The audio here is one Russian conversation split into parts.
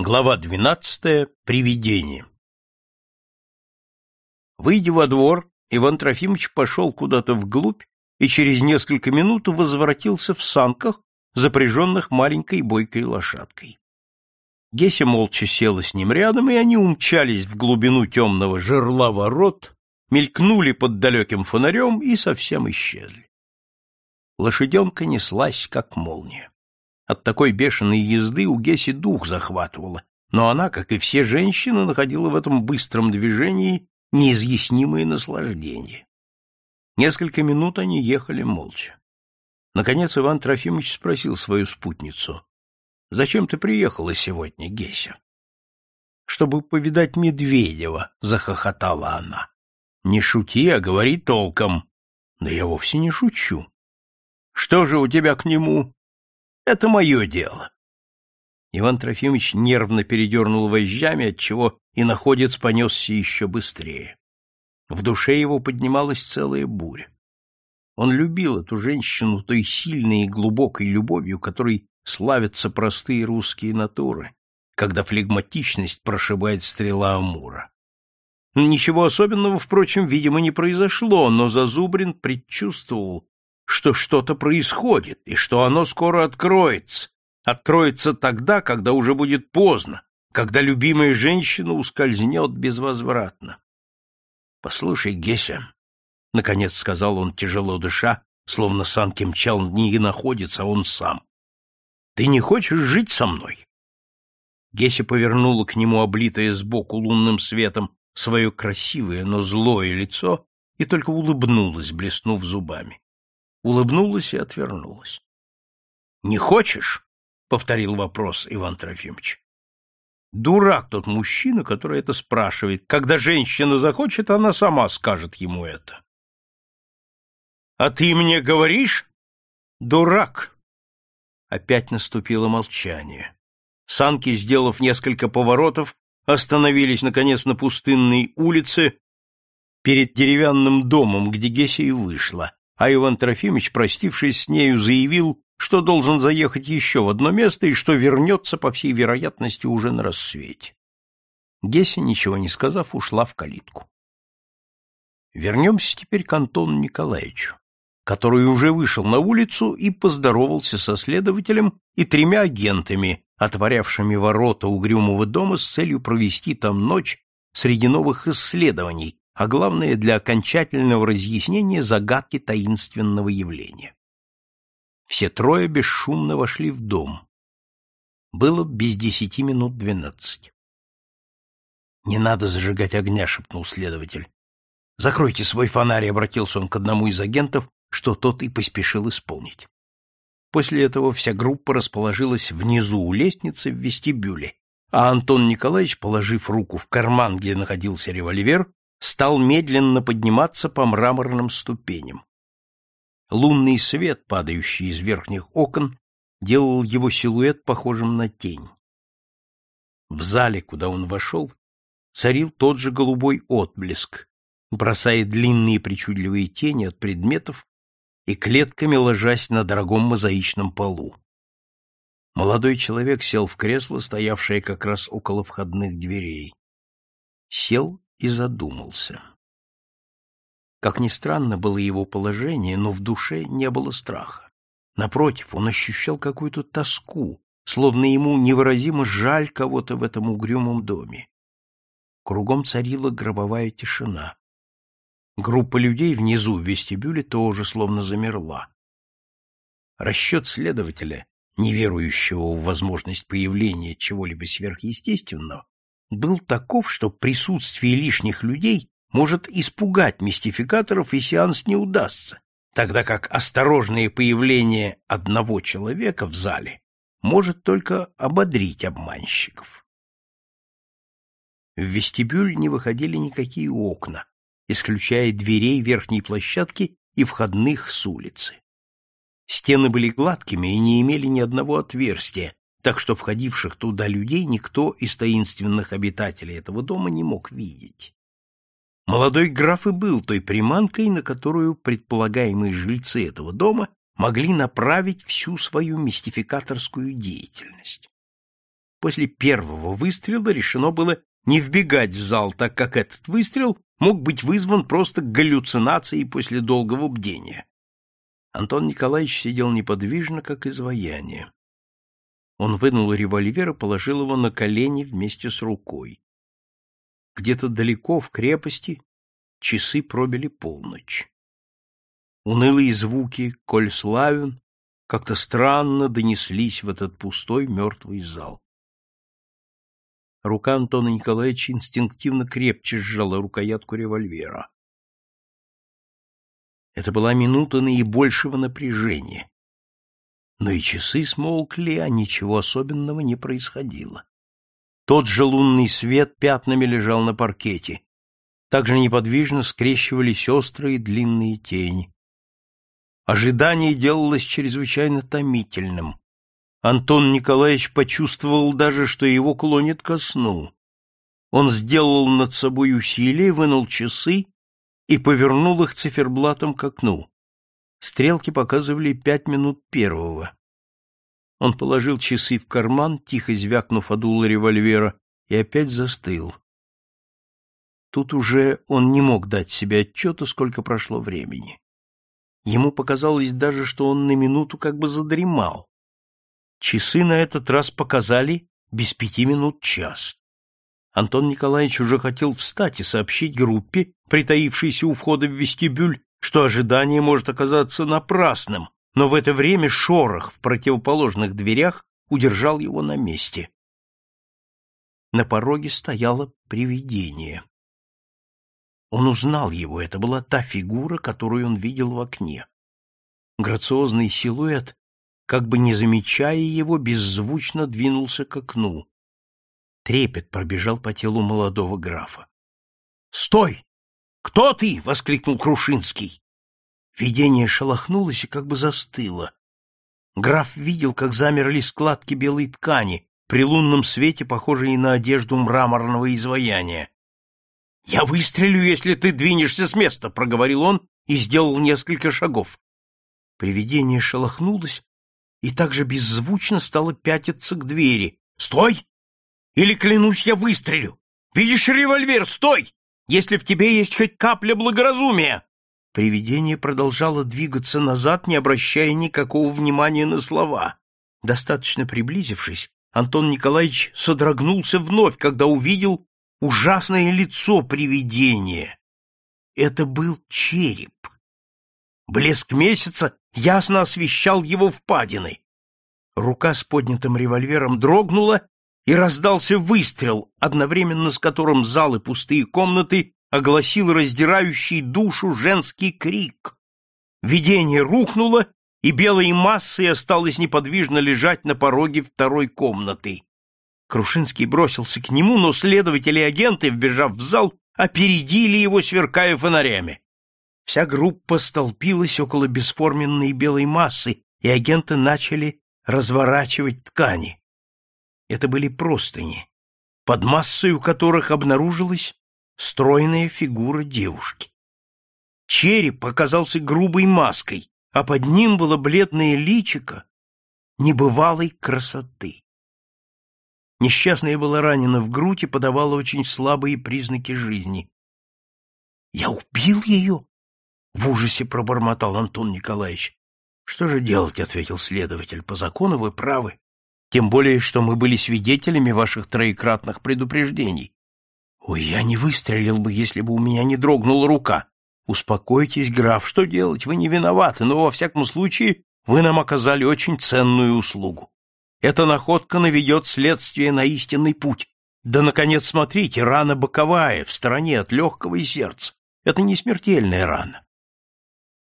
Глава двенадцатая. Привидение. Выйдя во двор, Иван Трофимович пошел куда-то вглубь и через несколько минут возвратился в санках, запряженных маленькой бойкой лошадкой. Геся молча села с ним рядом, и они умчались в глубину темного жерла ворот, мелькнули под далеким фонарем и совсем исчезли. Лошаденка неслась, как молния. От такой бешеной езды у Геси дух захватывало, но она, как и все женщины, находила в этом быстром движении неизъяснимое наслаждение. Несколько минут они ехали молча. Наконец Иван Трофимович спросил свою спутницу. — Зачем ты приехала сегодня, Геся? — Чтобы повидать Медведева, — захохотала она. — Не шути, а говори толком. — Да я вовсе не шучу. — Что же у тебя к нему? Это мое дело. Иван Трофимович нервно передернул вожжами, отчего и находец понесся еще быстрее. В душе его поднималась целая буря. Он любил эту женщину той сильной и глубокой любовью, которой славятся простые русские натуры, когда флегматичность прошибает стрела Амура. Ничего особенного, впрочем, видимо, не произошло, но Зазубрин предчувствовал, что что-то происходит и что оно скоро откроется. Откроется тогда, когда уже будет поздно, когда любимая женщина ускользнет безвозвратно. — Послушай, Геся, — наконец сказал он, тяжело дыша, словно санки мчал не находится, он сам. — Ты не хочешь жить со мной? Геся повернула к нему облитое сбоку лунным светом свое красивое, но злое лицо и только улыбнулась, блеснув зубами улыбнулась и отвернулась. — Не хочешь? — повторил вопрос Иван Трофимович. Дурак тот мужчина, который это спрашивает. Когда женщина захочет, она сама скажет ему это. — А ты мне говоришь? Дурак! Опять наступило молчание. Санки, сделав несколько поворотов, остановились, наконец, на пустынной улице перед деревянным домом, где Геся и вышла а Иван Трофимович, простившись с нею, заявил, что должен заехать еще в одно место и что вернется, по всей вероятности, уже на рассвете. Геся, ничего не сказав, ушла в калитку. Вернемся теперь к Антону Николаевичу, который уже вышел на улицу и поздоровался со следователем и тремя агентами, отворявшими ворота угрюмого дома с целью провести там ночь среди новых исследований, а главное для окончательного разъяснения загадки таинственного явления. Все трое бесшумно вошли в дом. Было без десяти минут двенадцать. «Не надо зажигать огня», — шепнул следователь. «Закройте свой фонарь», — обратился он к одному из агентов, что тот и поспешил исполнить. После этого вся группа расположилась внизу у лестницы в вестибюле, а Антон Николаевич, положив руку в карман, где находился револьвер, стал медленно подниматься по мраморным ступеням. Лунный свет, падающий из верхних окон, делал его силуэт похожим на тень. В зале, куда он вошел, царил тот же голубой отблеск, бросая длинные причудливые тени от предметов и клетками ложась на дорогом мозаичном полу. Молодой человек сел в кресло, стоявшее как раз около входных дверей. Сел и задумался. Как ни странно было его положение, но в душе не было страха. Напротив, он ощущал какую-то тоску, словно ему невыразимо жаль кого-то в этом угрюмом доме. Кругом царила гробовая тишина. Группа людей внизу в вестибюле тоже словно замерла. Расчет следователя, не верующего в возможность появления чего-либо сверхъестественного, был таков, что присутствие лишних людей может испугать мистификаторов, и сеанс не удастся, тогда как осторожное появление одного человека в зале может только ободрить обманщиков. В вестибюль не выходили никакие окна, исключая дверей верхней площадки и входных с улицы. Стены были гладкими и не имели ни одного отверстия, так что входивших туда людей никто из таинственных обитателей этого дома не мог видеть. Молодой граф и был той приманкой, на которую предполагаемые жильцы этого дома могли направить всю свою мистификаторскую деятельность. После первого выстрела решено было не вбегать в зал, так как этот выстрел мог быть вызван просто галлюцинацией после долгого бдения. Антон Николаевич сидел неподвижно, как изваяние. Он вынул револьвер и положил его на колени вместе с рукой. Где-то далеко, в крепости, часы пробили полночь. Унылые звуки «Коль славен» как-то странно донеслись в этот пустой мертвый зал. Рука Антона Николаевича инстинктивно крепче сжала рукоятку револьвера. Это была минута наибольшего напряжения. Но и часы смолкли, а ничего особенного не происходило. Тот же лунный свет пятнами лежал на паркете. Также неподвижно скрещивались острые длинные тени. Ожидание делалось чрезвычайно томительным. Антон Николаевич почувствовал даже, что его клонит ко сну. Он сделал над собой усилие, вынул часы и повернул их циферблатом к окну. Стрелки показывали пять минут первого. Он положил часы в карман, тихо звякнув о дуло револьвера, и опять застыл. Тут уже он не мог дать себе отчета, сколько прошло времени. Ему показалось даже, что он на минуту как бы задремал. Часы на этот раз показали без пяти минут час. Антон Николаевич уже хотел встать и сообщить группе, притаившейся у входа в вестибюль, что ожидание может оказаться напрасным, но в это время шорох в противоположных дверях удержал его на месте. На пороге стояло привидение. Он узнал его, это была та фигура, которую он видел в окне. Грациозный силуэт, как бы не замечая его, беззвучно двинулся к окну. Трепет пробежал по телу молодого графа. «Стой! Кто ты?» — воскликнул Крушинский. Видение шелохнулось и как бы застыло. Граф видел, как замерли складки белой ткани, при лунном свете похожие на одежду мраморного изваяния. «Я выстрелю, если ты двинешься с места», — проговорил он и сделал несколько шагов. Привидение шелохнулось и также беззвучно стало пятиться к двери. «Стой! Или, клянусь, я выстрелю! Видишь револьвер? Стой! Если в тебе есть хоть капля благоразумия!» Привидение продолжало двигаться назад, не обращая никакого внимания на слова. Достаточно приблизившись, Антон Николаевич содрогнулся вновь, когда увидел ужасное лицо привидения. Это был череп. Блеск месяца ясно освещал его впадины. Рука с поднятым револьвером дрогнула, и раздался выстрел, одновременно с которым залы пустые комнаты огласил раздирающий душу женский крик. Видение рухнуло, и белой массой осталось неподвижно лежать на пороге второй комнаты. Крушинский бросился к нему, но следователи и агенты, вбежав в зал, опередили его, сверкая фонарями. Вся группа столпилась около бесформенной белой массы, и агенты начали разворачивать ткани. Это были простыни, под массой у которых обнаружилась стройная фигура девушки. Череп оказался грубой маской, а под ним было бледное личико небывалой красоты. Несчастная была ранена в грудь и подавала очень слабые признаки жизни. — Я убил ее? — в ужасе пробормотал Антон Николаевич. — Что же делать? — ответил следователь. — По закону вы правы. Тем более, что мы были свидетелями ваших троекратных предупреждений. — Ой, я не выстрелил бы, если бы у меня не дрогнула рука. Успокойтесь, граф, что делать? Вы не виноваты, но, во всяком случае, вы нам оказали очень ценную услугу. Эта находка наведет следствие на истинный путь. Да, наконец, смотрите, рана боковая, в стороне от легкого и сердца. Это не смертельная рана.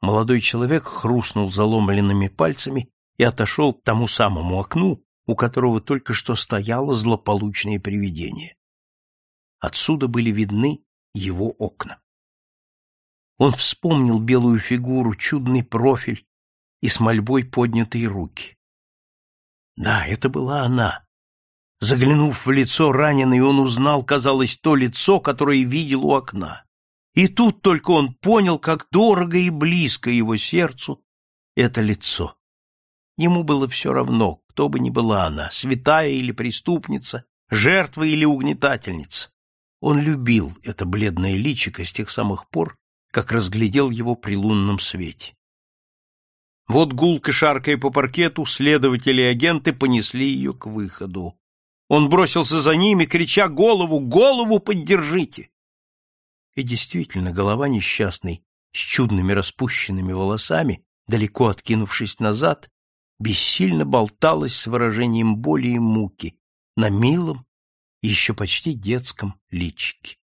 Молодой человек хрустнул заломленными пальцами и отошел к тому самому окну, у которого только что стояло злополучное привидение. Отсюда были видны его окна. Он вспомнил белую фигуру, чудный профиль и с мольбой поднятые руки. Да, это была она. Заглянув в лицо раненый, он узнал, казалось, то лицо, которое видел у окна. И тут только он понял, как дорого и близко его сердцу это лицо. Ему было все равно, кто бы ни была она, святая или преступница, жертва или угнетательница. Он любил это бледное личико с тех самых пор, как разглядел его при лунном свете. Вот гулко шаркая по паркету, следователи и агенты понесли ее к выходу. Он бросился за ними, крича «Голову! Голову поддержите!» И действительно, голова несчастной, с чудными распущенными волосами, далеко откинувшись назад, бессильно болталась с выражением боли и муки на милом, еще почти детском личике.